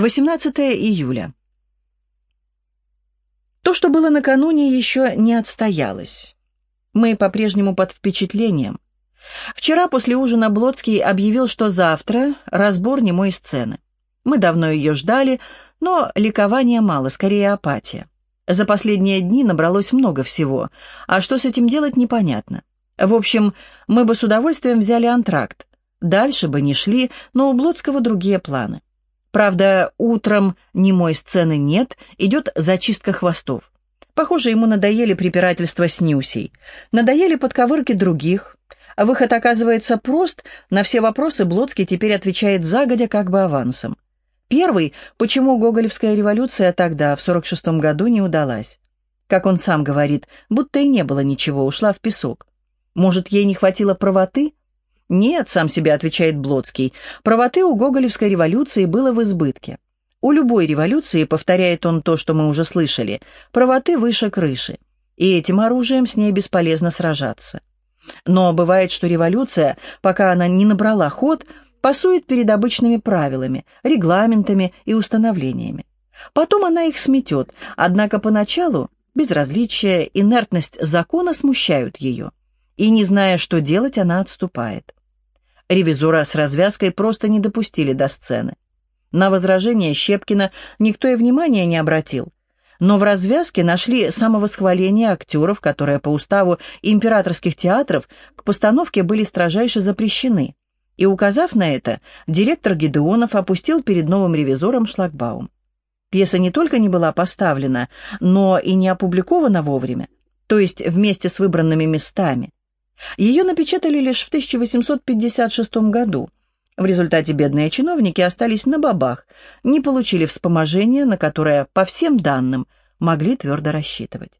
18 июля. То, что было накануне, еще не отстоялось. Мы по-прежнему под впечатлением. Вчера после ужина Блодский объявил, что завтра разбор немой сцены. Мы давно ее ждали, но ликования мало, скорее апатия. За последние дни набралось много всего, а что с этим делать, непонятно. В общем, мы бы с удовольствием взяли антракт. Дальше бы не шли, но у Блодского другие планы. Правда, утром немой сцены нет, идет зачистка хвостов. Похоже, ему надоели препирательства с Нюсей, надоели подковырки других. А выход оказывается прост, на все вопросы Блодский теперь отвечает загодя как бы авансом. Первый, почему Гоголевская революция тогда, в 46-м году, не удалась. Как он сам говорит, будто и не было ничего, ушла в песок. Может, ей не хватило правоты? «Нет», — сам себе отвечает Блоцкий, — «правоты у Гоголевской революции было в избытке. У любой революции, повторяет он то, что мы уже слышали, правоты выше крыши, и этим оружием с ней бесполезно сражаться. Но бывает, что революция, пока она не набрала ход, пасует перед обычными правилами, регламентами и установлениями. Потом она их сметет, однако поначалу безразличие, инертность закона смущают ее и, не зная, что делать, она отступает. Ревизора с развязкой просто не допустили до сцены. На возражение Щепкина никто и внимания не обратил. Но в развязке нашли самовосхваление актеров, которые по уставу императорских театров к постановке были строжайше запрещены. И, указав на это, директор Гедеонов опустил перед новым ревизором шлагбаум. Пьеса не только не была поставлена, но и не опубликована вовремя, то есть вместе с выбранными местами. Ее напечатали лишь в 1856 году. В результате бедные чиновники остались на бабах, не получили вспоможения, на которое, по всем данным, могли твердо рассчитывать.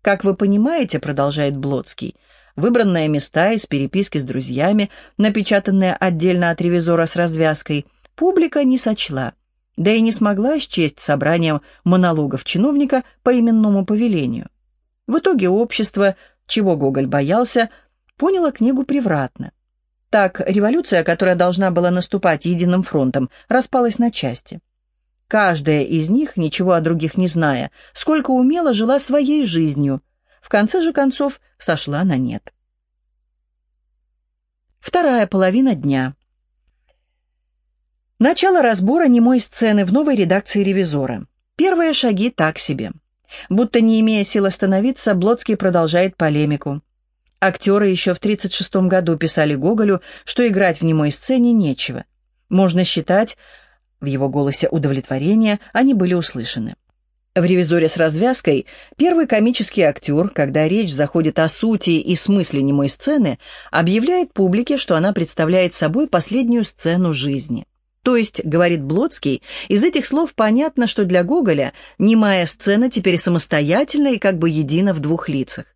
«Как вы понимаете, — продолжает Блоцкий, — выбранные места из переписки с друзьями, напечатанные отдельно от ревизора с развязкой, публика не сочла, да и не смогла счесть собранием монологов чиновника по именному повелению. В итоге общество чего Гоголь боялся, поняла книгу превратно. Так, революция, которая должна была наступать единым фронтом, распалась на части. Каждая из них, ничего о других не зная, сколько умела, жила своей жизнью. В конце же концов сошла на нет. Вторая половина дня. Начало разбора немой сцены в новой редакции «Ревизора». Первые шаги так себе. Будто не имея сил остановиться, Блоцкий продолжает полемику. Актеры еще в 1936 году писали Гоголю, что играть в немой сцене нечего. Можно считать, в его голосе удовлетворение, они были услышаны. В «Ревизоре с развязкой» первый комический актер, когда речь заходит о сути и смысле немой сцены, объявляет публике, что она представляет собой последнюю сцену жизни. То есть, говорит Блоцкий, из этих слов понятно, что для Гоголя немая сцена теперь самостоятельна и как бы едина в двух лицах.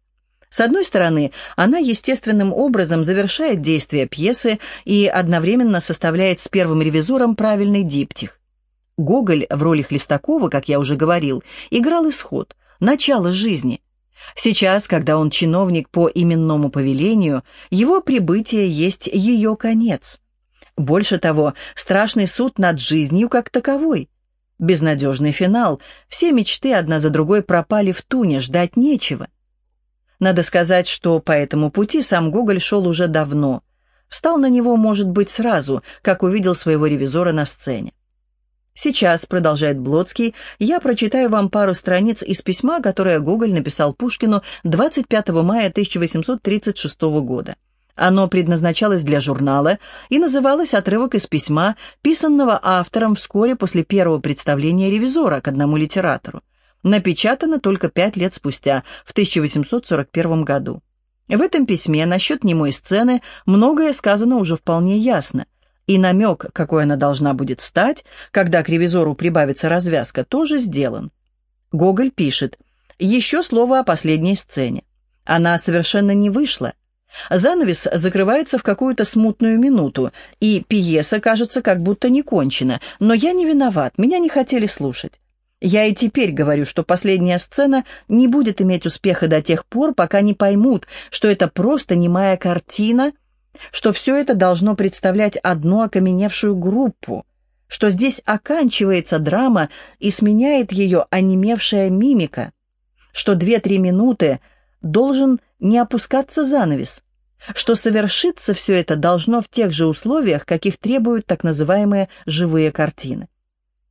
С одной стороны, она естественным образом завершает действие пьесы и одновременно составляет с первым ревизором правильный диптих. Гоголь в роли Хлестакова, как я уже говорил, играл исход, начало жизни. Сейчас, когда он чиновник по именному повелению, его прибытие есть ее конец – больше того, страшный суд над жизнью как таковой. Безнадежный финал. Все мечты одна за другой пропали в туне, ждать нечего. Надо сказать, что по этому пути сам Гоголь шел уже давно. Встал на него, может быть, сразу, как увидел своего ревизора на сцене. Сейчас, продолжает Блоцкий, я прочитаю вам пару страниц из письма, которое Гоголь написал Пушкину 25 мая 1836 года. Оно предназначалось для журнала и называлось «Отрывок из письма», писанного автором вскоре после первого представления «Ревизора» к одному литератору. Напечатано только пять лет спустя, в 1841 году. В этом письме насчет немой сцены многое сказано уже вполне ясно. И намек, какой она должна будет стать, когда к ревизору прибавится развязка, тоже сделан. Гоголь пишет «Еще слово о последней сцене. Она совершенно не вышла». Занавес закрывается в какую-то смутную минуту, и пьеса кажется как будто не кончена, но я не виноват, меня не хотели слушать. Я и теперь говорю, что последняя сцена не будет иметь успеха до тех пор, пока не поймут, что это просто немая картина, что все это должно представлять одну окаменевшую группу. что здесь оканчивается драма и сменяет ее онемевшая мимика, что две-три минуты должен не опускаться занавес, что совершиться все это должно в тех же условиях, каких требуют так называемые живые картины.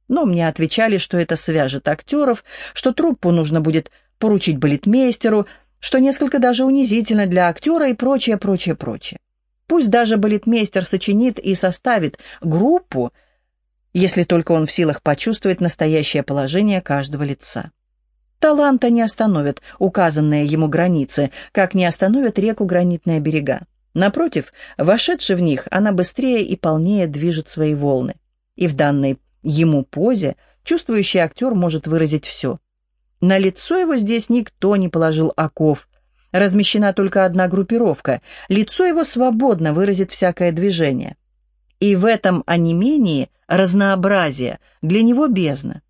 Но мне отвечали, что это свяжет актеров, что труппу нужно будет поручить балетмейстеру, что несколько даже унизительно для актера и прочее, прочее, прочее. Пусть даже балетмейстер сочинит и составит группу, если только он в силах почувствовать настоящее положение каждого лица. Таланта не остановят указанные ему границы, как не остановят реку гранитные берега. Напротив, вошедши в них, она быстрее и полнее движет свои волны. И в данной ему позе чувствующий актер может выразить все. На лицо его здесь никто не положил оков. Размещена только одна группировка. Лицо его свободно выразит всякое движение. И в этом онемении разнообразие, для него бездна.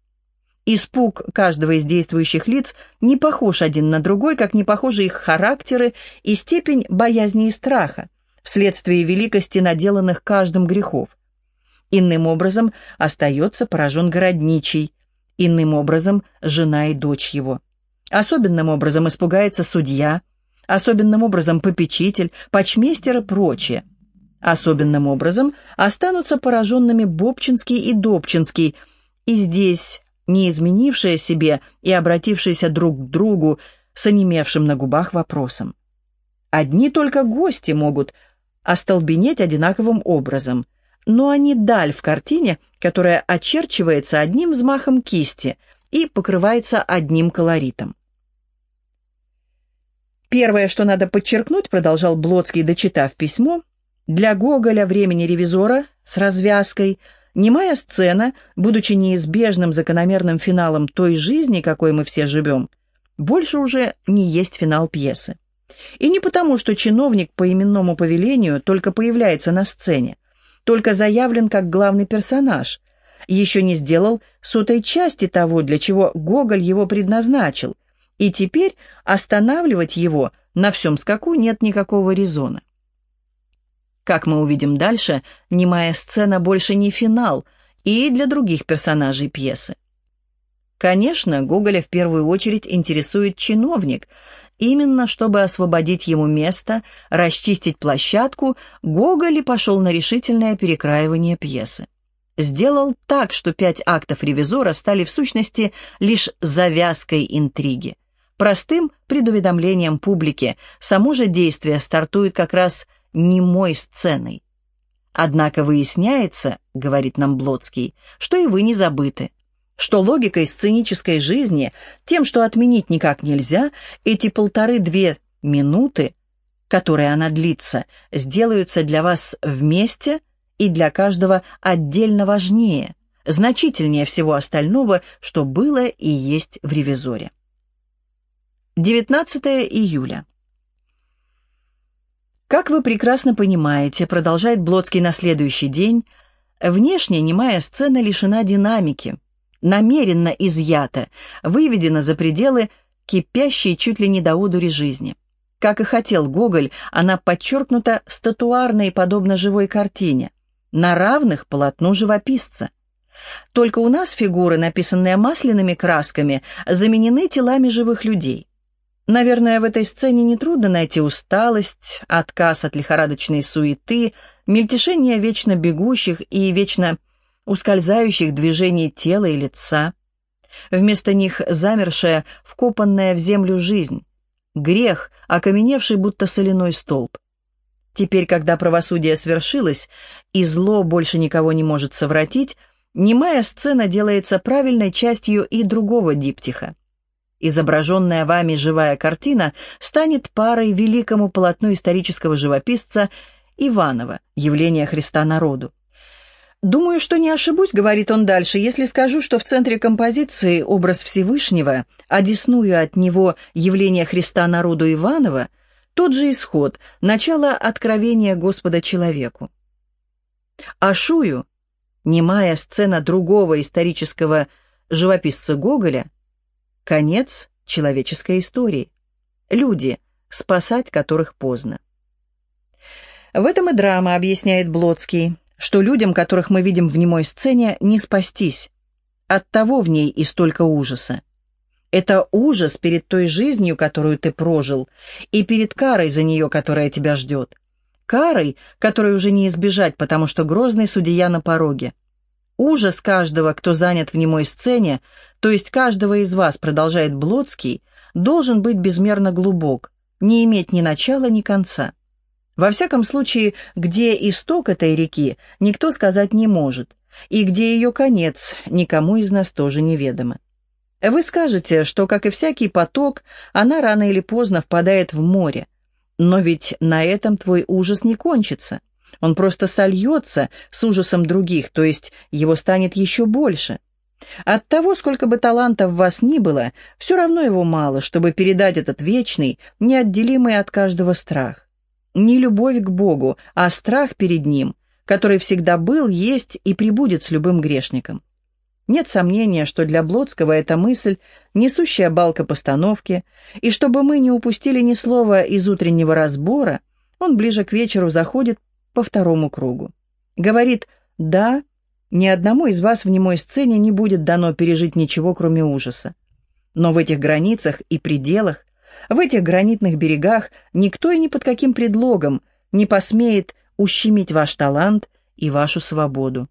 Испуг каждого из действующих лиц не похож один на другой, как не похожи их характеры и степень боязни и страха, вследствие великости наделанных каждым грехов. Иным образом остается поражен городничий, иным образом жена и дочь его. Особенным образом испугается судья, особенным образом попечитель, почмейстер и прочее. Особенным образом останутся пораженными Бобчинский и Добчинский, и здесь не изменившие себе и обратившиеся друг к другу с онемевшим на губах вопросом. Одни только гости могут остолбенеть одинаковым образом, но они даль в картине, которая очерчивается одним взмахом кисти и покрывается одним колоритом. Первое, что надо подчеркнуть, продолжал Блоцкий, дочитав письмо, для Гоголя времени ревизора с развязкой – Немая сцена, будучи неизбежным закономерным финалом той жизни, какой мы все живем, больше уже не есть финал пьесы. И не потому, что чиновник по именному повелению только появляется на сцене, только заявлен как главный персонаж, еще не сделал сотой части того, для чего Гоголь его предназначил, и теперь останавливать его на всем скаку нет никакого резона. Как мы увидим дальше, немая сцена больше не финал и для других персонажей пьесы. Конечно, Гоголя в первую очередь интересует чиновник. Именно чтобы освободить ему место, расчистить площадку, Гоголь и пошел на решительное перекраивание пьесы. Сделал так, что пять актов «Ревизора» стали в сущности лишь завязкой интриги. Простым предуведомлением публики само же действие стартует как раз немой сценой. Однако выясняется, говорит нам Блоцкий, что и вы не забыты, что логикой сценической жизни, тем, что отменить никак нельзя, эти полторы-две минуты, которые она длится, сделаются для вас вместе и для каждого отдельно важнее, значительнее всего остального, что было и есть в «Ревизоре». 19 июля. Как вы прекрасно понимаете, продолжает Блоцкий на следующий день, внешне немая сцена лишена динамики, намеренно изъята, выведена за пределы кипящей чуть ли не до одури жизни. Как и хотел Гоголь, она подчеркнута статуарно и подобно живой картине, на равных полотну живописца. Только у нас фигуры, написанные масляными красками, заменены телами живых людей. Наверное, в этой сцене нетрудно найти усталость, отказ от лихорадочной суеты, мельтешение вечно бегущих и вечно ускользающих движений тела и лица. Вместо них замершая, вкопанная в землю жизнь. Грех, окаменевший будто соляной столб. Теперь, когда правосудие свершилось, и зло больше никого не может совратить, немая сцена делается правильной частью и другого диптиха. Изображенная вами живая картина станет парой великому полотну исторического живописца Иванова «Явление Христа народу». «Думаю, что не ошибусь», — говорит он дальше, «если скажу, что в центре композиции образ Всевышнего, одесную от него явление Христа народу Иванова, тот же исход, начало откровения Господа человеку. Ашую, немая сцена другого исторического живописца Гоголя, Конец человеческой истории. Люди, спасать которых поздно. В этом и драма, объясняет Блоцкий. что людям, которых мы видим в немой сцене, не спастись. Оттого в ней и столько ужаса. Это ужас перед той жизнью, которую ты прожил, и перед карой за нее, которая тебя ждет. Карой, которой уже не избежать, потому что грозный судья на пороге. Ужас каждого, кто занят в немой сцене, то есть каждого из вас, продолжает Блодский, должен быть безмерно глубок, не иметь ни начала, ни конца. Во всяком случае, где исток этой реки, никто сказать не может, и где ее конец, никому из нас тоже неведомо. Вы скажете, что, как и всякий поток, она рано или поздно впадает в море, но ведь на этом твой ужас не кончится. Он просто сольется с ужасом других, то есть его станет еще больше. От того, сколько бы талантов в вас ни было, все равно его мало, чтобы передать этот вечный, неотделимый от каждого страх. Не любовь к Богу, а страх перед Ним, который всегда был, есть и прибудет с любым грешником. Нет сомнения, что для Блодского эта мысль – несущая балка постановки, и чтобы мы не упустили ни слова из утреннего разбора, он ближе к вечеру заходит по второму кругу. Говорит «Да, ни одному из вас в немой сцене не будет дано пережить ничего, кроме ужаса. Но в этих границах и пределах, в этих гранитных берегах никто и ни под каким предлогом не посмеет ущемить ваш талант и вашу свободу.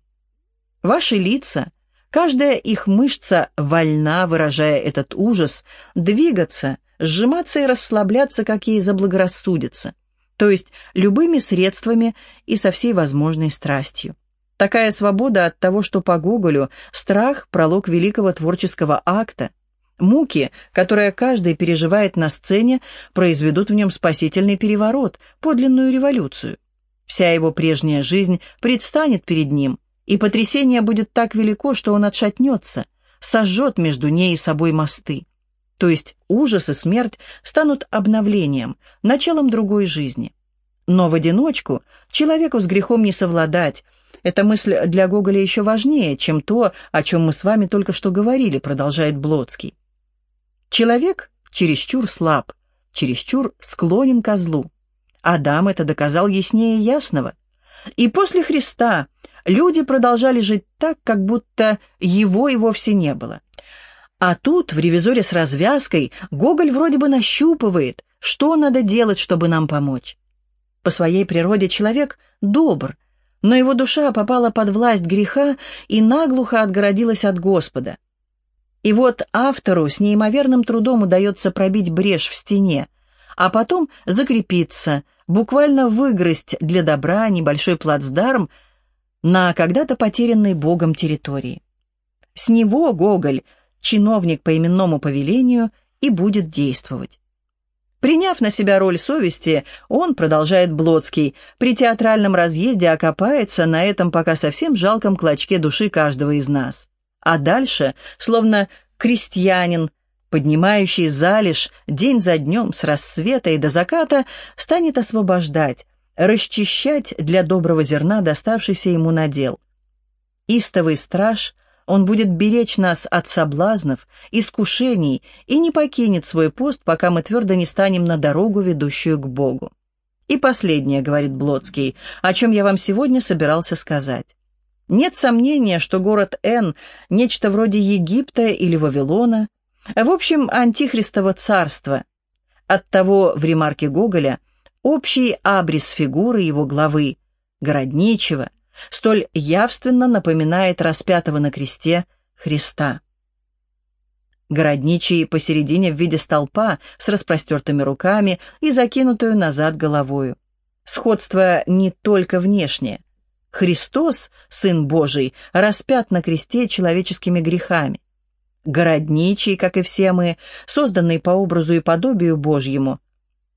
Ваши лица, каждая их мышца вольна, выражая этот ужас, двигаться, сжиматься и расслабляться, как ей заблагорассудится то есть любыми средствами и со всей возможной страстью. Такая свобода от того, что по Гоголю страх – пролог великого творческого акта. Муки, которые каждый переживает на сцене, произведут в нем спасительный переворот, подлинную революцию. Вся его прежняя жизнь предстанет перед ним, и потрясение будет так велико, что он отшатнется, сожжет между ней и собой мосты то есть ужас и смерть, станут обновлением, началом другой жизни. Но в одиночку человеку с грехом не совладать. Эта мысль для Гоголя еще важнее, чем то, о чем мы с вами только что говорили, продолжает Блоцкий. Человек чересчур слаб, чересчур склонен ко злу. Адам это доказал яснее ясного. И после Христа люди продолжали жить так, как будто его и вовсе не было. А тут, в «Ревизоре с развязкой», Гоголь вроде бы нащупывает, что надо делать, чтобы нам помочь. По своей природе человек добр, но его душа попала под власть греха и наглухо отгородилась от Господа. И вот автору с неимоверным трудом удается пробить брешь в стене, а потом закрепиться, буквально выгрызть для добра небольшой плацдарм на когда-то потерянной Богом территории. С него Гоголь – чиновник по именному повелению и будет действовать. Приняв на себя роль совести, он, продолжает Блоцкий, при театральном разъезде окопается на этом пока совсем жалком клочке души каждого из нас. А дальше, словно крестьянин, поднимающий залежь день за днем с рассвета и до заката, станет освобождать, расчищать для доброго зерна доставшийся ему надел. Истовый страж он будет беречь нас от соблазнов, искушений и не покинет свой пост, пока мы твердо не станем на дорогу, ведущую к Богу. И последнее, говорит Блоцкий, о чем я вам сегодня собирался сказать. Нет сомнения, что город Н – нечто вроде Египта или Вавилона, в общем, антихристово царство. Оттого в ремарке Гоголя общий абрис фигуры его главы, городничего – столь явственно напоминает распятого на кресте Христа. Городничий посередине в виде столпа с распростертыми руками и закинутую назад головою. Сходство не только внешнее. Христос, Сын Божий, распят на кресте человеческими грехами. Городничий, как и все мы, созданный по образу и подобию Божьему,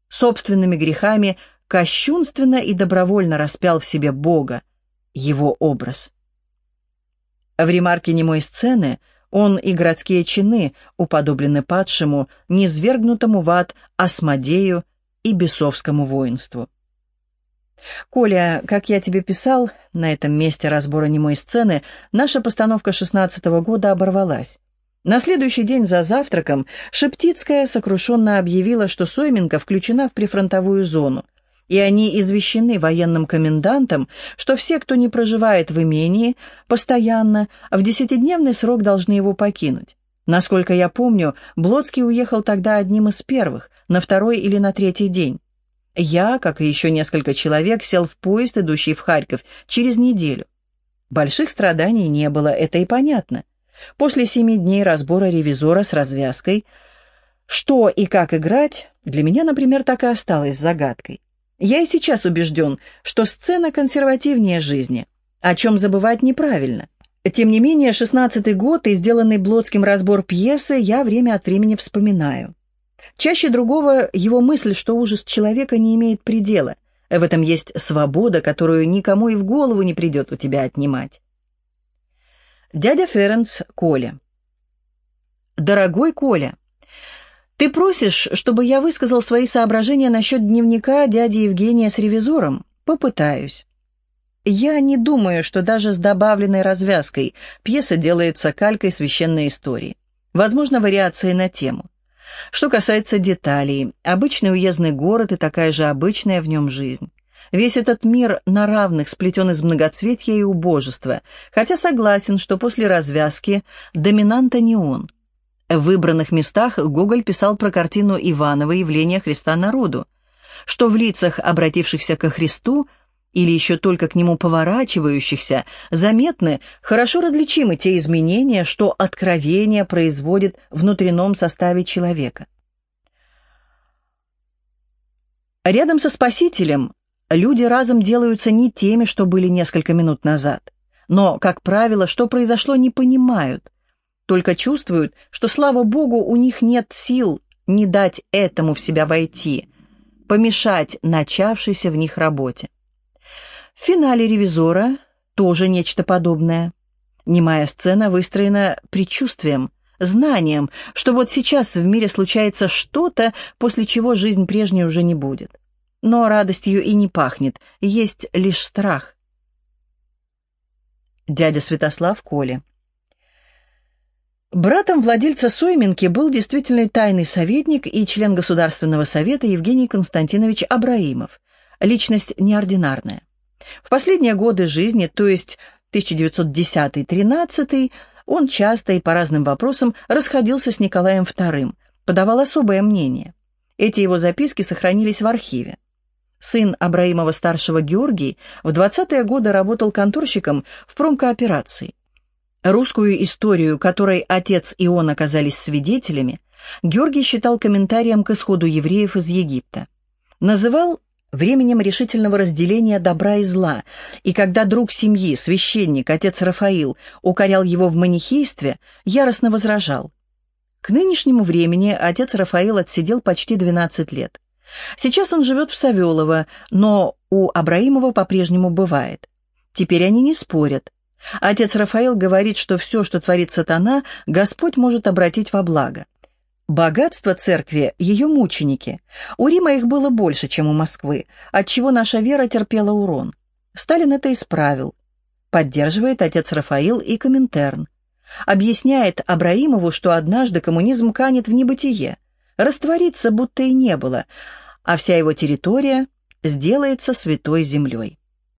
собственными грехами кощунственно и добровольно распял в себе Бога, его образ. В ремарке немой сцены он и городские чины уподоблены падшему, низвергнутому в ад Осмодею и бесовскому воинству. «Коля, как я тебе писал, на этом месте разбора немой сцены наша постановка шестнадцатого года оборвалась. На следующий день за завтраком Шептицкая сокрушенно объявила, что Сойменко включена в прифронтовую зону, и они извещены военным комендантом, что все, кто не проживает в имении, постоянно, в десятидневный срок должны его покинуть. Насколько я помню, Блодский уехал тогда одним из первых, на второй или на третий день. Я, как и еще несколько человек, сел в поезд, идущий в Харьков, через неделю. Больших страданий не было, это и понятно. После семи дней разбора ревизора с развязкой, что и как играть, для меня, например, так и осталось загадкой. Я и сейчас убежден, что сцена консервативнее жизни, о чем забывать неправильно. Тем не менее, шестнадцатый год и сделанный Блодским разбор пьесы я время от времени вспоминаю. Чаще другого его мысль, что ужас человека не имеет предела. В этом есть свобода, которую никому и в голову не придет у тебя отнимать. Дядя Ференц Коля. «Дорогой Коля, ты просишь, чтобы я высказал свои соображения насчет дневника дяди Евгения с ревизором? Попытаюсь. Я не думаю, что даже с добавленной развязкой пьеса делается калькой священной истории. Возможно, вариации на тему. Что касается деталей, обычный уездный город и такая же обычная в нем жизнь. Весь этот мир на равных сплетен из многоцветья и убожества, хотя согласен, что после развязки доминанта не он – в выбранных местах Гоголь писал про картину Иванова «Явление Христа народу», что в лицах, обратившихся ко Христу, или еще только к нему поворачивающихся, заметны, хорошо различимы те изменения, что откровение производит в внутреннем составе человека. Рядом со Спасителем люди разом делаются не теми, что были несколько минут назад, но, как правило, что произошло, не понимают – только чувствуют, что, слава богу, у них нет сил не дать этому в себя войти, помешать начавшейся в них работе. В финале «Ревизора» тоже нечто подобное. Немая сцена выстроена предчувствием, знанием, что вот сейчас в мире случается что-то, после чего жизнь прежней уже не будет. Но радостью и не пахнет, есть лишь страх. Дядя Святослав Коля Братом владельца Сойминки был действительный тайный советник и член Государственного совета Евгений Константинович Абраимов, личность неординарная. В последние годы жизни, то есть 1910-13, он часто и по разным вопросам расходился с Николаем II, подавал особое мнение. Эти его записки сохранились в архиве. Сын Абраимова-старшего Георгий в 20-е годы работал конторщиком в промкооперации. Русскую историю, которой отец и он оказались свидетелями, Георгий считал комментарием к исходу евреев из Египта. Называл временем решительного разделения добра и зла, и когда друг семьи, священник, отец Рафаил, укорял его в манихействе, яростно возражал. К нынешнему времени отец Рафаил отсидел почти 12 лет. Сейчас он живет в Савелово, но у Абраимова по-прежнему бывает. Теперь они не спорят. Отец Рафаил говорит, что все, что творит сатана, Господь может обратить во благо. Богатство церкви – ее мученики. У Рима их было больше, чем у Москвы, отчего наша вера терпела урон. Сталин это исправил. Поддерживает отец Рафаил и Коминтерн. Объясняет Абраимову, что однажды коммунизм канет в небытие, растворится, будто и не было, а вся его территория сделается святой землей.